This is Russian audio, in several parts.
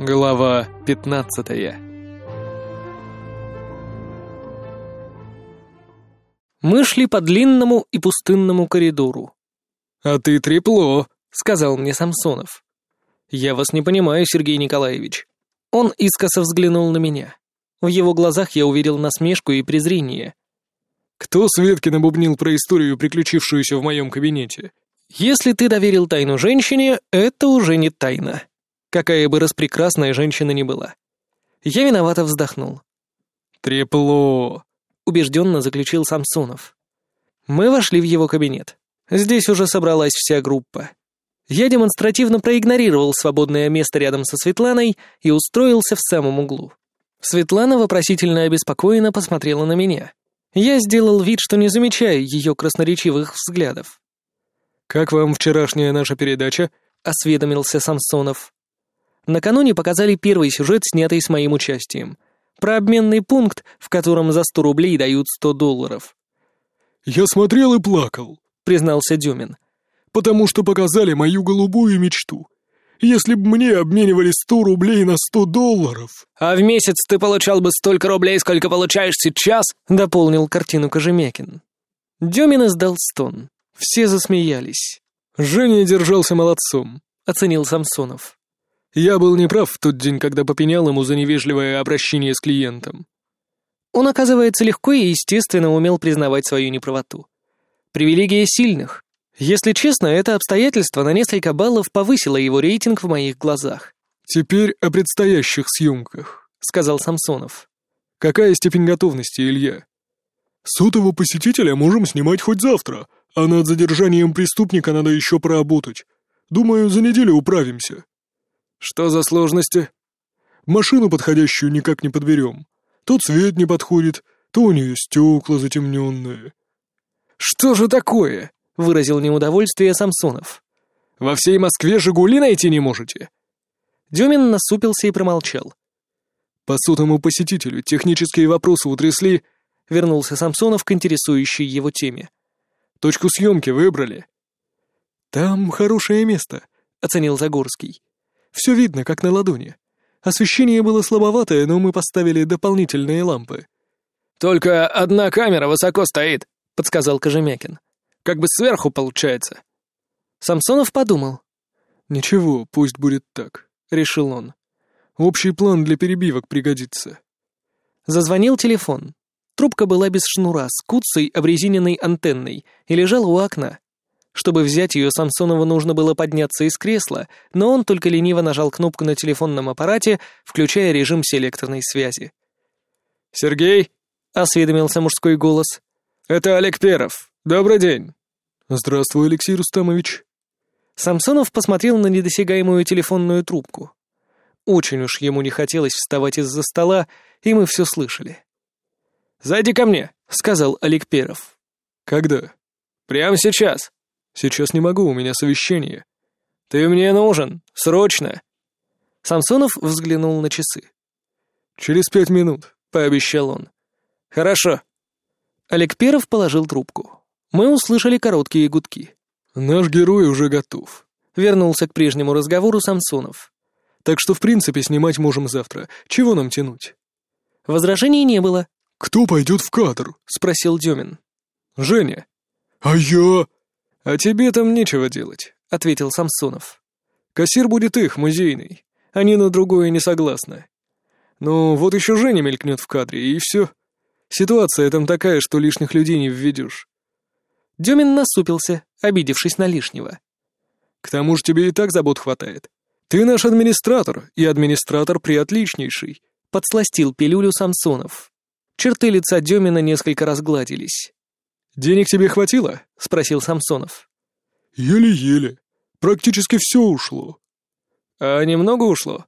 Глава 15 Мы шли по длинному и пустынному коридору. «А ты трепло», — сказал мне Самсонов. «Я вас не понимаю, Сергей Николаевич». Он искоса взглянул на меня. В его глазах я увидел насмешку и презрение. «Кто Светке набубнил про историю, приключившуюся в моем кабинете?» «Если ты доверил тайну женщине, это уже не тайна», какая бы распрекрасная женщина ни была. Я виновато вздохнул. «Трепло», — убежденно заключил Самсонов. Мы вошли в его кабинет. Здесь уже собралась вся группа. Я демонстративно проигнорировал свободное место рядом со Светланой и устроился в самом углу. Светлана вопросительно обеспокоенно посмотрела на меня. Я сделал вид, что не замечаю ее красноречивых взглядов. «Как вам вчерашняя наша передача?» — осведомился Самсонов. Накануне показали первый сюжет, снятый с моим участием. Про обменный пункт, в котором за 100 рублей дают 100 долларов. «Я смотрел и плакал», — признался Дюмин. «Потому что показали мою голубую мечту. Если бы мне обменивали 100 рублей на 100 долларов...» «А в месяц ты получал бы столько рублей, сколько получаешь сейчас?» — дополнил картину Кожемякин. Дюмин издал стон. Все засмеялись. «Женя держался молодцом», — оценил Самсонов. Я был неправ в тот день, когда попенял ему за невежливое обращение с клиентом. Он, оказывается, легко и естественно умел признавать свою неправоту. Привилегия сильных. Если честно, это обстоятельство на несколько баллов повысило его рейтинг в моих глазах. «Теперь о предстоящих съемках», — сказал Самсонов. «Какая степень готовности, Илья?» «Сотого посетителя можем снимать хоть завтра, а над задержанием преступника надо еще поработать. Думаю, за неделю управимся». «Что за сложности?» «Машину подходящую никак не подберем. То цвет не подходит, то у нее стекла затемненные». «Что же такое?» — выразил неудовольствие Самсонов. «Во всей Москве «Жигули» найти не можете?» Дюмин насупился и промолчал. «По сотому посетителю технические вопросы утрясли», — вернулся Самсонов к интересующей его теме. «Точку съемки выбрали». «Там хорошее место», — оценил Загорский. Все видно, как на ладони. Освещение было слабоватое, но мы поставили дополнительные лампы. «Только одна камера высоко стоит», — подсказал Кожемякин. «Как бы сверху получается». Самсонов подумал. «Ничего, пусть будет так», — решил он. «Общий план для перебивок пригодится». Зазвонил телефон. Трубка была без шнура, с куцей обрезиненной антенной и лежала у окна. Чтобы взять ее, Самсонову нужно было подняться из кресла, но он только лениво нажал кнопку на телефонном аппарате, включая режим селекторной связи. «Сергей?» — осведомился мужской голос. «Это Олег Перов. Добрый день». «Здравствуй, Алексей Рустамович». Самсонов посмотрел на недосягаемую телефонную трубку. Очень уж ему не хотелось вставать из-за стола, и мы все слышали. «Зайди ко мне», — сказал Олег Перов. «Когда?» «Прямо сейчас». «Сейчас не могу, у меня совещание». «Ты мне нужен, срочно!» Самсонов взглянул на часы. «Через пять минут», — пообещал он. «Хорошо». Олег Перов положил трубку. Мы услышали короткие гудки. «Наш герой уже готов», — вернулся к прежнему разговору Самсонов. «Так что, в принципе, снимать можем завтра. Чего нам тянуть?» Возражений не было. «Кто пойдет в кадр?» — спросил Демин. «Женя». «А я?» «А тебе там нечего делать», — ответил Самсонов. «Кассир будет их, музейный. Они на другое не согласны. Ну, вот еще Женя мелькнет в кадре, и все. Ситуация там такая, что лишних людей не введешь». Демин насупился, обидевшись на лишнего. «К тому же тебе и так забот хватает. Ты наш администратор, и администратор приотличнейший», — подсластил пилюлю Самсонов. Черты лица Демина несколько разгладились. «Денег тебе хватило?» — спросил Самсонов. «Еле-еле. Практически все ушло». «А немного ушло?»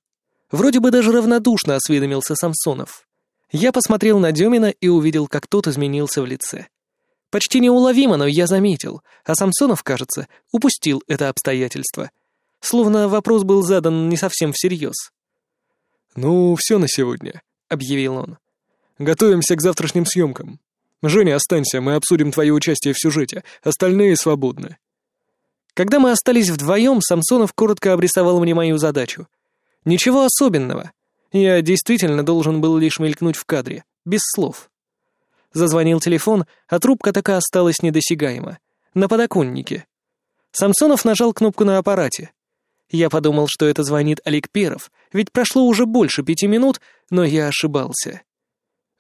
Вроде бы даже равнодушно осведомился Самсонов. Я посмотрел на Демина и увидел, как тот изменился в лице. Почти неуловимо, но я заметил, а Самсонов, кажется, упустил это обстоятельство. Словно вопрос был задан не совсем всерьез. «Ну, все на сегодня», — объявил он. «Готовимся к завтрашним съемкам. «Женя, останься, мы обсудим твое участие в сюжете. Остальные свободны». Когда мы остались вдвоем, Самсонов коротко обрисовал мне мою задачу. Ничего особенного. Я действительно должен был лишь мелькнуть в кадре, без слов. Зазвонил телефон, а трубка так и осталась недосягаема. На подоконнике. Самсонов нажал кнопку на аппарате. Я подумал, что это звонит Олег Перов, ведь прошло уже больше пяти минут, но я ошибался.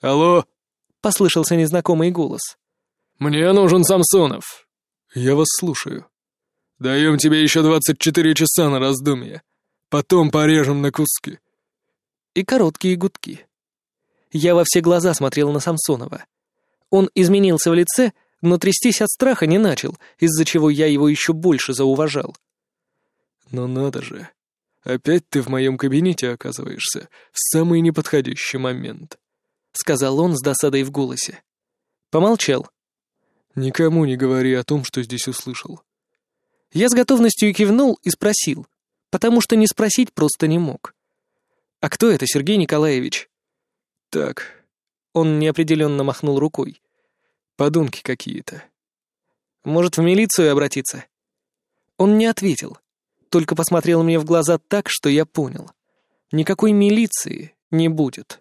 «Алло?» — послышался незнакомый голос. «Мне нужен Самсонов». «Я вас слушаю». «Даем тебе еще двадцать четыре часа на раздумье. Потом порежем на куски». И короткие гудки. Я во все глаза смотрел на Самсонова. Он изменился в лице, но трястись от страха не начал, из-за чего я его еще больше зауважал. «Ну надо же. Опять ты в моем кабинете оказываешься в самый неподходящий момент», — сказал он с досадой в голосе. Помолчал. «Никому не говори о том, что здесь услышал». Я с готовностью кивнул и спросил, потому что не спросить просто не мог. «А кто это, Сергей Николаевич?» «Так...» Он неопределенно махнул рукой. «Подонки какие-то». «Может, в милицию обратиться?» Он не ответил только посмотрел мне в глаза так, что я понял. Никакой милиции не будет.